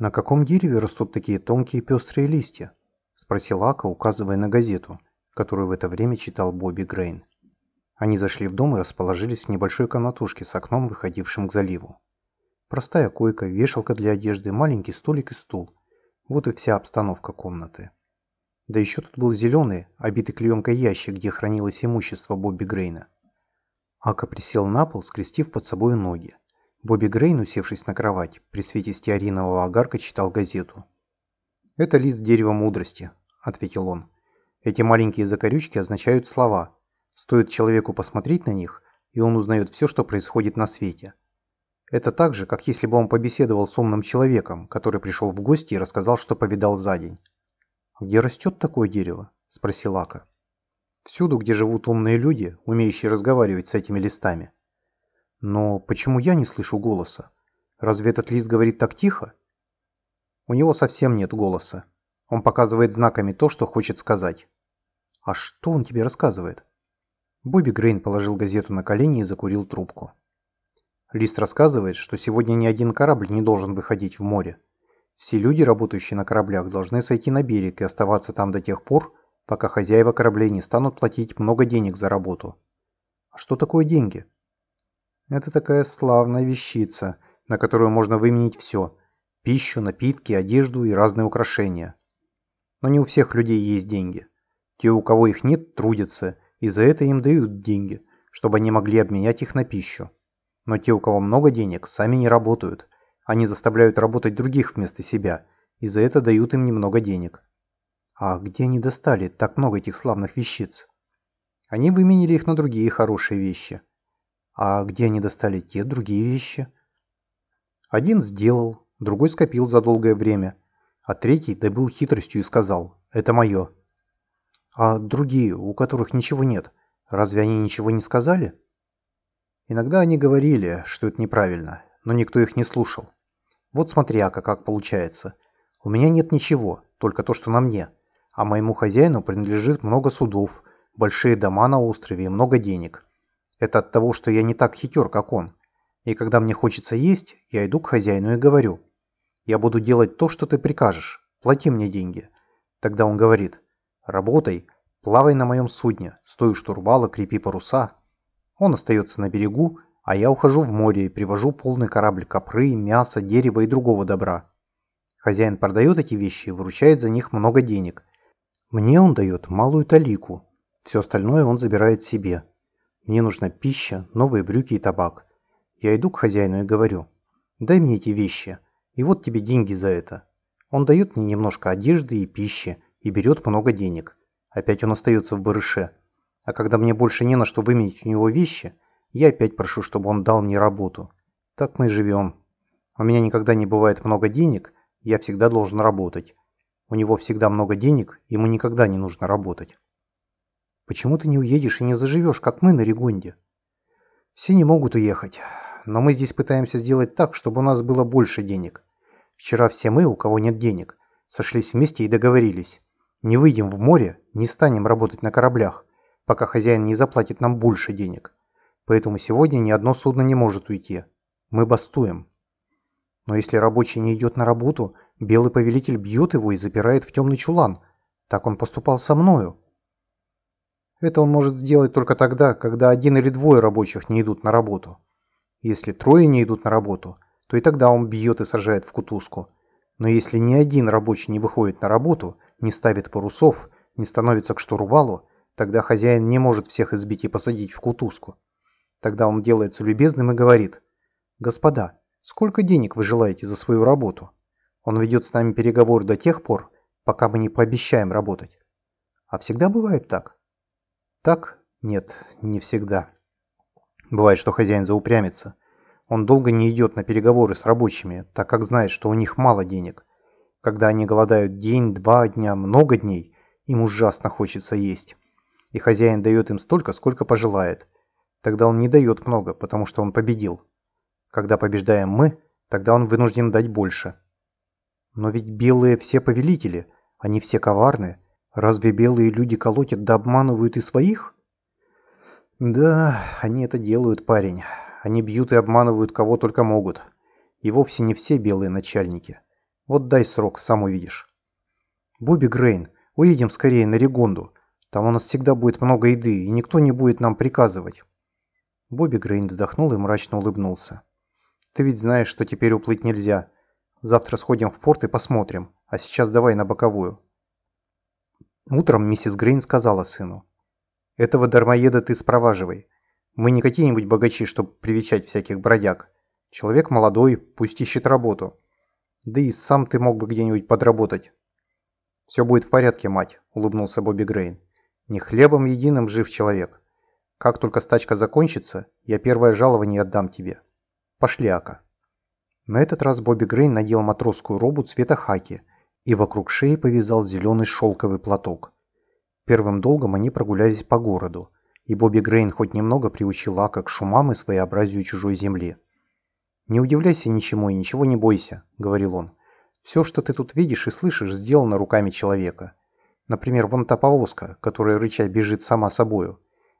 «На каком дереве растут такие тонкие пестрые листья?» – спросил Ака, указывая на газету, которую в это время читал Бобби Грейн. Они зашли в дом и расположились в небольшой комнатушке с окном, выходившим к заливу. Простая койка, вешалка для одежды, маленький столик и стул. Вот и вся обстановка комнаты. Да еще тут был зеленый, обитый клеенкой ящик, где хранилось имущество Бобби Грейна. Ака присел на пол, скрестив под собой ноги. Бобби Грейн, усевшись на кровать, при свете стеаринового огарка читал газету. «Это лист дерева мудрости», — ответил он. «Эти маленькие закорючки означают слова. Стоит человеку посмотреть на них, и он узнает все, что происходит на свете. Это так же, как если бы он побеседовал с умным человеком, который пришел в гости и рассказал, что повидал за день. «Где растет такое дерево?» – спросил Ака. «Всюду, где живут умные люди, умеющие разговаривать с этими листами». Но почему я не слышу голоса? Разве этот лист говорит так тихо? У него совсем нет голоса. Он показывает знаками то, что хочет сказать. А что он тебе рассказывает? Бобби Грейн положил газету на колени и закурил трубку. Лист рассказывает, что сегодня ни один корабль не должен выходить в море. Все люди, работающие на кораблях, должны сойти на берег и оставаться там до тех пор, пока хозяева кораблей не станут платить много денег за работу. А что такое деньги? Это такая славная вещица, на которую можно выменить все – пищу, напитки, одежду и разные украшения. Но не у всех людей есть деньги. Те, у кого их нет, трудятся, и за это им дают деньги, чтобы они могли обменять их на пищу. Но те, у кого много денег, сами не работают. Они заставляют работать других вместо себя, и за это дают им немного денег. А где они достали так много этих славных вещиц? Они выменили их на другие хорошие вещи – а где они достали те другие вещи? Один сделал, другой скопил за долгое время, а третий добыл хитростью и сказал «это мое». А другие, у которых ничего нет, разве они ничего не сказали? Иногда они говорили, что это неправильно, но никто их не слушал. Вот смотри, Ака, как получается. У меня нет ничего, только то, что на мне. А моему хозяину принадлежит много судов, большие дома на острове и много денег. Это от того, что я не так хитер, как он. И когда мне хочется есть, я иду к хозяину и говорю. Я буду делать то, что ты прикажешь. Плати мне деньги. Тогда он говорит. Работай, плавай на моем судне, стой у штурвала, крепи паруса. Он остается на берегу, а я ухожу в море и привожу полный корабль копры, мяса, дерева и другого добра. Хозяин продает эти вещи и выручает за них много денег. Мне он дает малую талику. Все остальное он забирает себе. Мне нужна пища, новые брюки и табак. Я иду к хозяину и говорю, дай мне эти вещи, и вот тебе деньги за это. Он дает мне немножко одежды и пищи, и берет много денег. Опять он остается в барыше. А когда мне больше не на что выменить у него вещи, я опять прошу, чтобы он дал мне работу. Так мы и живем. У меня никогда не бывает много денег, я всегда должен работать. У него всегда много денег, ему никогда не нужно работать. Почему ты не уедешь и не заживешь, как мы на Ригонде? Все не могут уехать, но мы здесь пытаемся сделать так, чтобы у нас было больше денег. Вчера все мы, у кого нет денег, сошлись вместе и договорились. Не выйдем в море, не станем работать на кораблях, пока хозяин не заплатит нам больше денег. Поэтому сегодня ни одно судно не может уйти. Мы бастуем. Но если рабочий не идет на работу, белый повелитель бьет его и запирает в темный чулан. Так он поступал со мною. Это он может сделать только тогда, когда один или двое рабочих не идут на работу. Если трое не идут на работу, то и тогда он бьет и сажает в кутузку. Но если ни один рабочий не выходит на работу, не ставит парусов, не становится к штурвалу, тогда хозяин не может всех избить и посадить в кутузку. Тогда он делается любезным и говорит, «Господа, сколько денег вы желаете за свою работу?» Он ведет с нами переговоры до тех пор, пока мы не пообещаем работать. А всегда бывает так. Так? Нет, не всегда. Бывает, что хозяин заупрямится. Он долго не идет на переговоры с рабочими, так как знает, что у них мало денег. Когда они голодают день, два дня, много дней, им ужасно хочется есть. И хозяин дает им столько, сколько пожелает. Тогда он не дает много, потому что он победил. Когда побеждаем мы, тогда он вынужден дать больше. Но ведь белые все повелители, они все коварны, Разве белые люди колотят да обманывают и своих? Да, они это делают, парень. Они бьют и обманывают кого только могут. И вовсе не все белые начальники. Вот дай срок, сам увидишь. Бобби Грейн, уедем скорее на Регонду. Там у нас всегда будет много еды, и никто не будет нам приказывать. Бобби Грейн вздохнул и мрачно улыбнулся. Ты ведь знаешь, что теперь уплыть нельзя. Завтра сходим в порт и посмотрим, а сейчас давай на боковую. Утром миссис Грейн сказала сыну. Этого дармоеда ты спроваживай. Мы не какие-нибудь богачи, чтобы привечать всяких бродяг. Человек молодой, пусть ищет работу. Да и сам ты мог бы где-нибудь подработать. Все будет в порядке, мать, улыбнулся Бобби Грейн. Не хлебом единым жив человек. Как только стачка закончится, я первое жалование отдам тебе. Пошли, Ака. На этот раз Бобби Грейн надел матросскую робу цвета хаки и вокруг шеи повязал зеленый шелковый платок. Первым долгом они прогулялись по городу, и Бобби Грейн хоть немного приучил Ака к шумам и своеобразию чужой земли. «Не удивляйся ничему и ничего не бойся», — говорил он. «Все, что ты тут видишь и слышишь, сделано руками человека. Например, вон та повозка, которая рыча бежит сама собою.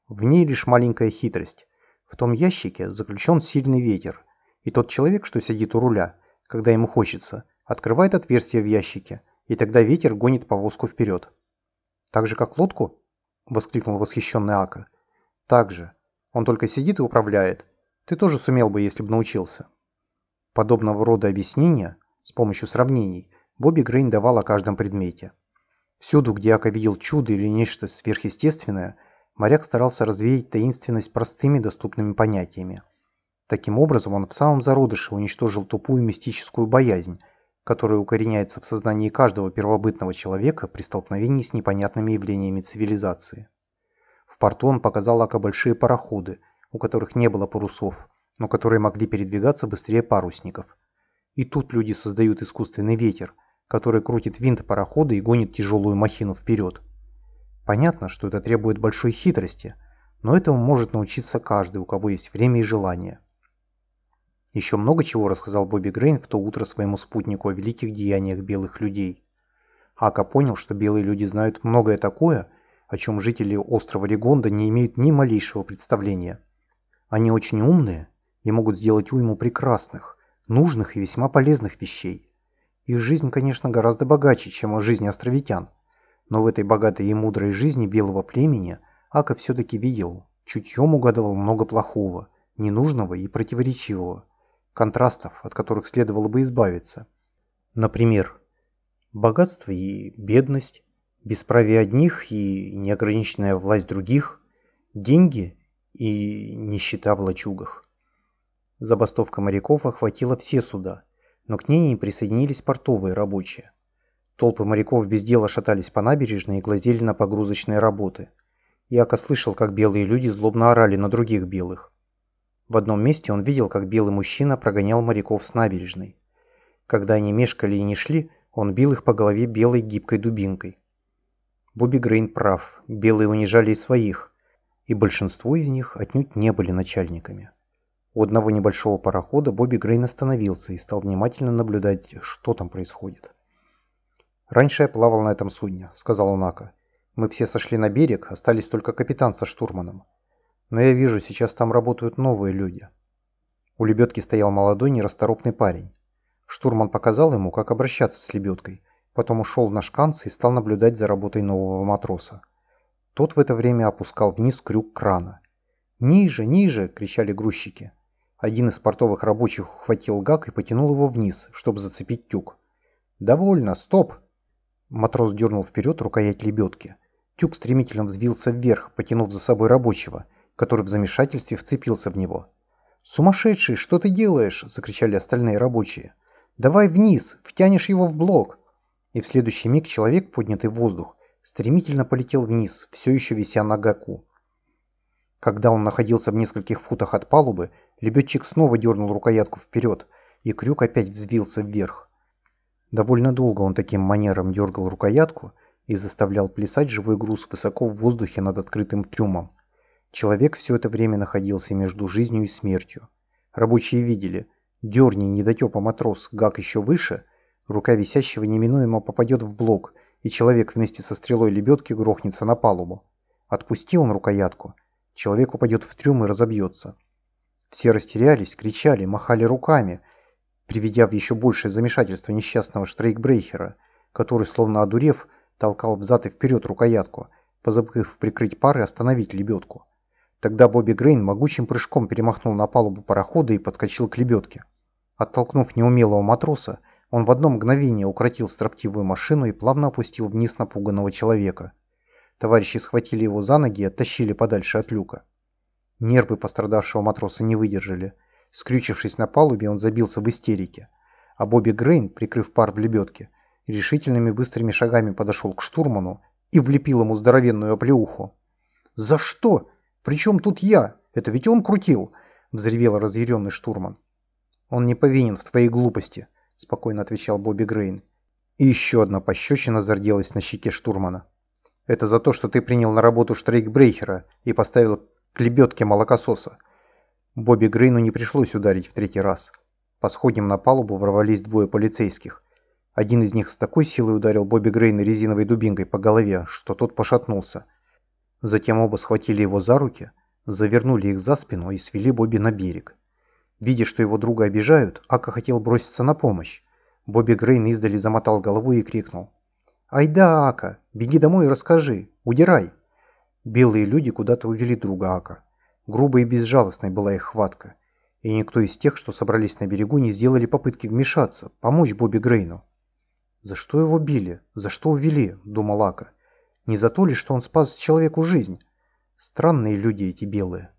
В ней лишь маленькая хитрость. В том ящике заключен сильный ветер, и тот человек, что сидит у руля, когда ему хочется, открывает отверстие в ящике, и тогда ветер гонит повозку вперед. «Так же, как лодку?» – воскликнул восхищенный Ака. «Так же. Он только сидит и управляет. Ты тоже сумел бы, если бы научился». Подобного рода объяснения, с помощью сравнений, Бобби Грейн давал о каждом предмете. Всюду, где Ака видел чудо или нечто сверхъестественное, моряк старался развеять таинственность простыми доступными понятиями. Таким образом, он в самом зародыше уничтожил тупую мистическую боязнь, которая укореняется в сознании каждого первобытного человека при столкновении с непонятными явлениями цивилизации. В порту он показал Ака большие пароходы, у которых не было парусов, но которые могли передвигаться быстрее парусников. И тут люди создают искусственный ветер, который крутит винт парохода и гонит тяжелую махину вперед. Понятно, что это требует большой хитрости, но этому может научиться каждый, у кого есть время и желание. Еще много чего рассказал Бобби Грейн в то утро своему спутнику о великих деяниях белых людей. Ака понял, что белые люди знают многое такое, о чем жители острова Регонда не имеют ни малейшего представления. Они очень умные и могут сделать уйму прекрасных, нужных и весьма полезных вещей. Их жизнь, конечно, гораздо богаче, чем жизнь островитян, но в этой богатой и мудрой жизни белого племени Ака все-таки видел, чутьем угадывал много плохого, ненужного и противоречивого контрастов, от которых следовало бы избавиться. Например, богатство и бедность, бесправие одних и неограниченная власть других, деньги и нищета в лачугах. Забастовка моряков охватила все суда, но к ней не присоединились портовые рабочие. Толпы моряков без дела шатались по набережной и глазели на погрузочные работы. Яко слышал, как белые люди злобно орали на других белых. В одном месте он видел, как белый мужчина прогонял моряков с набережной. Когда они мешкали и не шли, он бил их по голове белой гибкой дубинкой. Бобби Грейн прав, белые унижали и своих, и большинство из них отнюдь не были начальниками. У одного небольшого парохода Бобби Грейн остановился и стал внимательно наблюдать, что там происходит. «Раньше я плавал на этом судне», — сказал Унака. «Мы все сошли на берег, остались только капитан со штурманом. Но я вижу, сейчас там работают новые люди. У лебедки стоял молодой нерасторопный парень. Штурман показал ему, как обращаться с лебедкой, потом ушел на шканцы и стал наблюдать за работой нового матроса. Тот в это время опускал вниз крюк крана. «Ниже, ниже!» – кричали грузчики. Один из портовых рабочих ухватил гак и потянул его вниз, чтобы зацепить тюк. «Довольно! Стоп!» Матрос дернул вперед рукоять лебедки. Тюк стремительно взвился вверх, потянув за собой рабочего – который в замешательстве вцепился в него. «Сумасшедший, что ты делаешь?» – закричали остальные рабочие. «Давай вниз, втянешь его в блок!» И в следующий миг человек, поднятый в воздух, стремительно полетел вниз, все еще вися на гаку. Когда он находился в нескольких футах от палубы, лебедчик снова дернул рукоятку вперед, и крюк опять взвился вверх. Довольно долго он таким манером дергал рукоятку и заставлял плясать живой груз высоко в воздухе над открытым трюмом. Человек все это время находился между жизнью и смертью. Рабочие видели, дерни недотепа матрос гак еще выше, рука висящего неминуемо попадет в блок, и человек вместе со стрелой лебедки грохнется на палубу. Отпусти он рукоятку, человек упадет в трюм и разобьется. Все растерялись, кричали, махали руками. приведя в еще большее замешательство несчастного штрейкбрейхера, который, словно одурев, толкал взад и вперед рукоятку, позабыв прикрыть пар и остановить лебедку. Тогда Бобби Грейн могучим прыжком перемахнул на палубу парохода и подскочил к лебедке. Оттолкнув неумелого матроса, он в одно мгновение укротил строптивую машину и плавно опустил вниз напуганного человека. Товарищи схватили его за ноги и оттащили подальше от люка. Нервы пострадавшего матроса не выдержали. Скрючившись на палубе, он забился в истерике. А Бобби Грейн, прикрыв пар в лебедке, решительными быстрыми шагами подошел к штурману и влепил ему здоровенную оплеуху. «За что? Причем тут я? Это ведь он крутил!» — взревел разъяренный штурман. «Он не повинен в твоей глупости», — спокойно отвечал Бобби Грейн. И еще одна пощечина зарделась на щеке штурмана. «Это за то, что ты принял на работу штрейкбрейхера и поставил к лебедке молокососа». Бобби Грейну не пришлось ударить в третий раз. По сходням на палубу ворвались двое полицейских. Один из них с такой силой ударил Бобби Грейна резиновой дубинкой по голове, что тот пошатнулся. Затем оба схватили его за руки, завернули их за спину и свели Бобби на берег. Видя, что его друга обижают, Ака хотел броситься на помощь. Бобби Грейн издали замотал головой и крикнул. «Ай да, Ака! Беги домой и расскажи! Удирай!» Белые люди куда-то увели друга Ака. Грубой и безжалостной была их хватка. И никто из тех, что собрались на берегу, не сделали попытки вмешаться, помочь Бобби Грейну. «За что его били? За что увели?» – думал Ака. «Не за то ли, что он спас человеку жизнь? Странные люди эти белые».